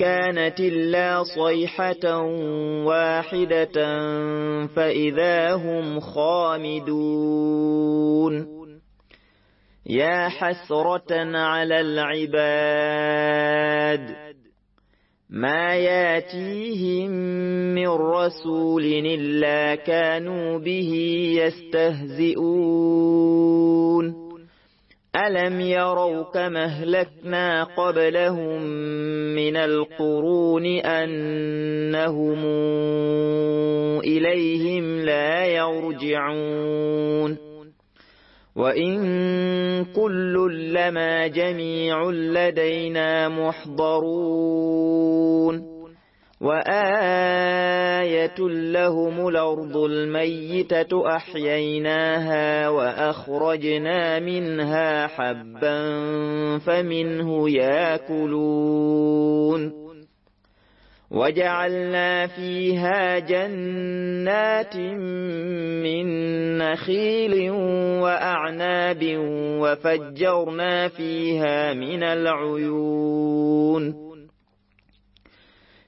كانت إلا صيحة واحدة فإذا هم خامدون. يا حسرة على العباد ما ياتيهم من رسول إلا كانوا به يستهزئون. ألم يروا كما اهلكنا قبلهم من القرون أنهم إليهم لا يرجعون وإن كل لما جميع لدينا محضرون وآية لهم الأرض الميتة أحييناها وأخرجنا منها حبا فمنه ياكلون وجعلنا فيها جنات من نخيل وأعناب وفجرنا فيها من العيون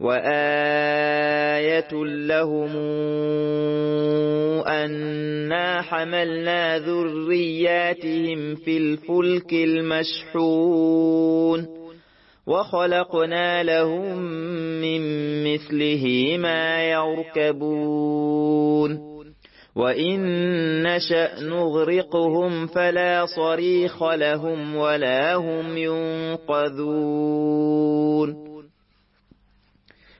وآية لهم أنا حملنا ذرياتهم في الفلك المشحون وخلقنا لهم من مثله ما يركبون وإن نشأ نغرقهم فلا صريخ لهم ولا هم ينقذون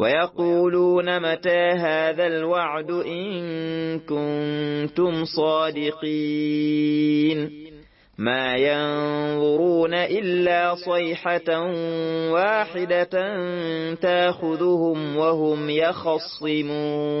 ويقولون متى هذا الوعد إن كنتم صادقين ما ينظرون إلا صيحة واحدة تأخذهم وهم يخصمون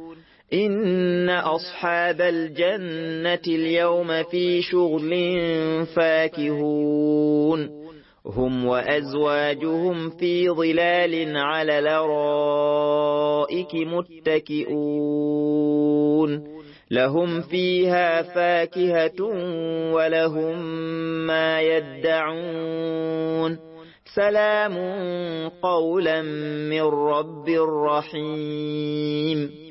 إن أصحاب الجنة اليوم في شغل فاكهون. هم وأزواجهم في ظلال على لرائك متكئون. لهم فيها فاكهة ولهم ما يدعون. سلام قولا من رب رحيم.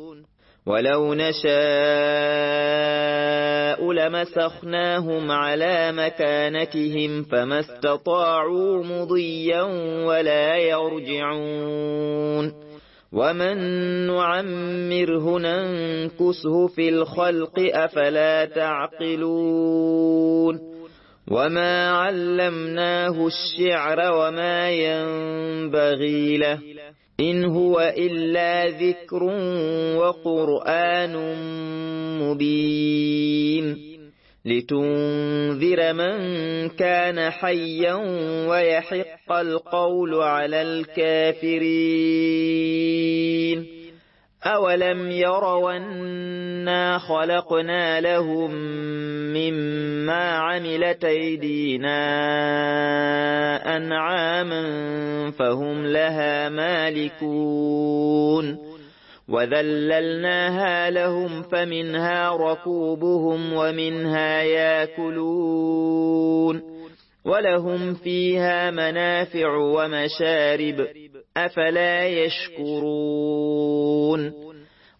ولو نشاء لمسخناهم على مكانتهم فما استطاعوا مضيا ولا يرجعون. ومن نعمره ننكسه في الخلق أفلا تعقلون. وما علمناه الشعر وما ينبغي له. إن هو إلا ذكر وقرآن مبين لتنذر من كان حيا ويحق القول على الكافرين أولم يروا أنا خلقنا لهم مما عملت أيدينا أنعاما فهم لها مالكون وذللناها لهم فمنها ركوبهم ومنها ياكلون ولهم فيها منافع ومشارب أفلا يشكرون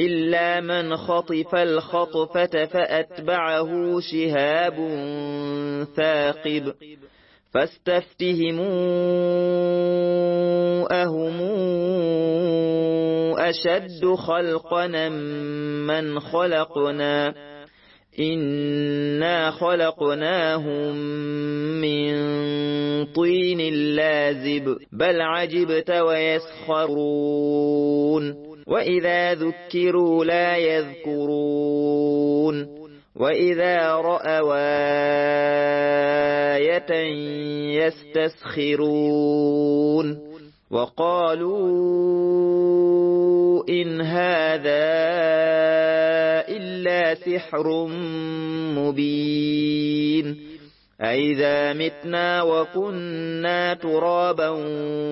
إلا من خطف الخطفة فأتبعه شهاب ثاقب. فاستفتهموا أهم أشد خلقنا من خلقنا؟ إنا خلقناهم من طين لازب. بل عجبت ويسخرون. وإذا ذكروا لا يذكرون وإذا رأوا آية يستسخرون وقالوا إن هذا إلا سحر مبين أئذا متنا وكنا ترابا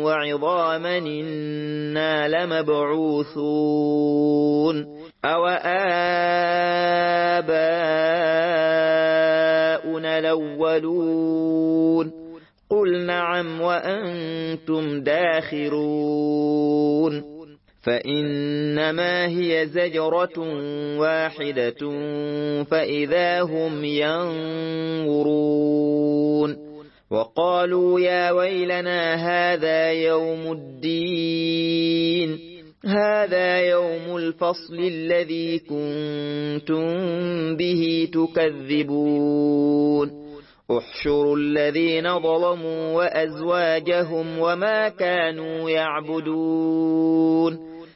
وعظاما إنا لمبعوثون أو آباؤنا الأولون قل نعم وأنتم داخرون فإنما هي زجرة واحدة فإذا هم ينظرون وقالوا يا ويلنا هذا يوم الدين هذا يوم الفصل الذي كنتم به تكذبون. احشروا الذين ظلموا وأزواجهم وما كانوا يعبدون.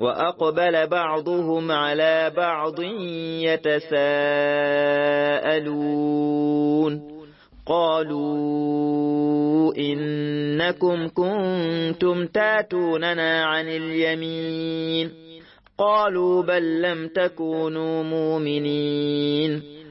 وأقبل بعضهم على بعض يتساءلون. قالوا إنكم كنتم تاتوننا عن اليمين. قالوا بل لم تكونوا مؤمنين.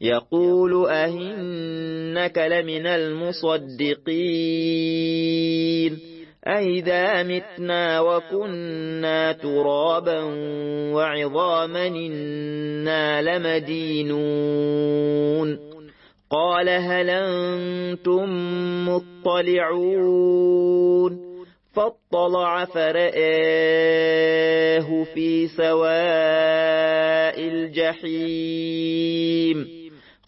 يقول أهنك لمن المصدقين أئذا متنا وكنا ترابا وعظاما إنا لمدينون قال هل أنتم مطلعون فاطلع فرآه في سواء الجحيم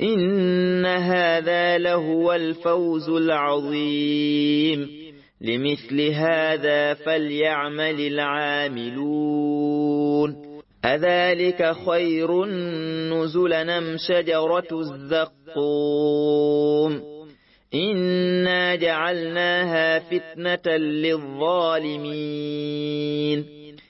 إن هذا لهو الفوز العظيم لمثل هذا فليعمل العاملون أذلك خير نزلا أم شجرة الزقوم إنا جعلناها فتنة للظالمين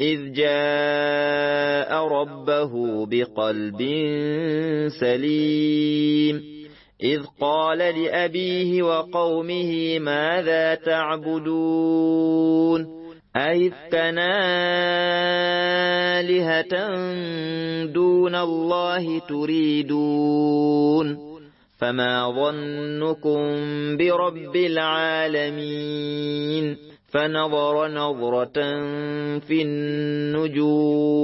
إذ جاء ربه بقلب سليم. إذ قال لأبيه وقومه ماذا تعبدون؟ أئذكنا آلهة دون الله تريدون؟ فما ظنكم برب العالمين. فنظر نظرة في النجوم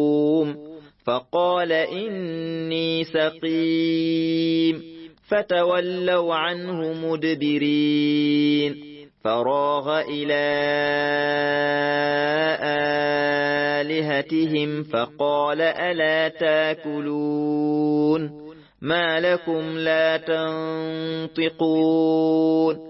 فقال إني سقيم فتولوا عنه مدبرين فراغ إلى آلهتهم فقال ألا تاكلون؟ ما لكم لا تنطقون؟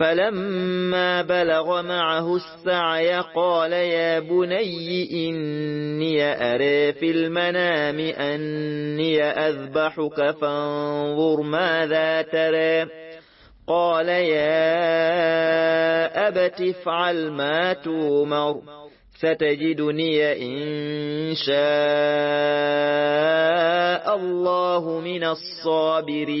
فلما بلغ معه السعي قال يا بني إني أرى في المنام أني أذبحك فانظر ماذا ترى. قال يا أبت افعل ما تومر ستجدني إن شاء الله من الصابرين.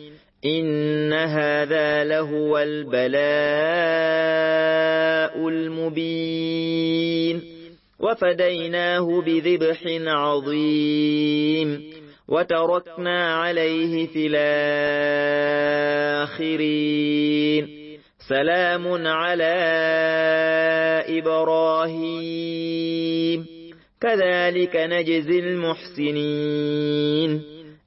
إن هذا لهو البلاء المبين وفديناه بذبح عظيم وتركنا عليه في الآخرين سلام على إبراهيم كذلك نجزي المحسنين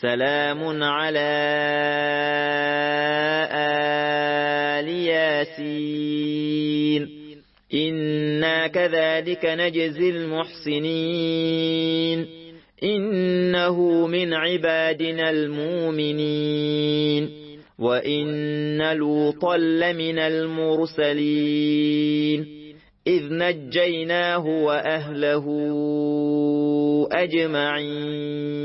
سلام على آل ياسين. إنا كذلك نجزي المحسنين. إنه من عبادنا المؤمنين. وإن لوطا لمن المرسلين. إذ نجيناه وأهله أجمعين.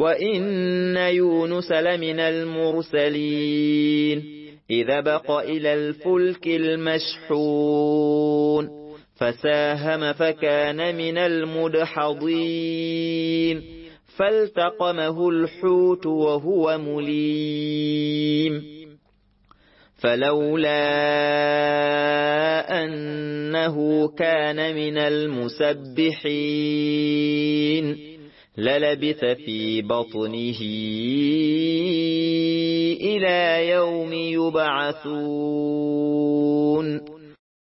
وإن يونس لمن المرسلين إذا بق إلى الفلك المشحون فساهم فكان من المدحضين فالتقمه الحوت وهو مليم فلولا أنه كان من المسبحين للبث في بطنه إلى يوم يبعثون.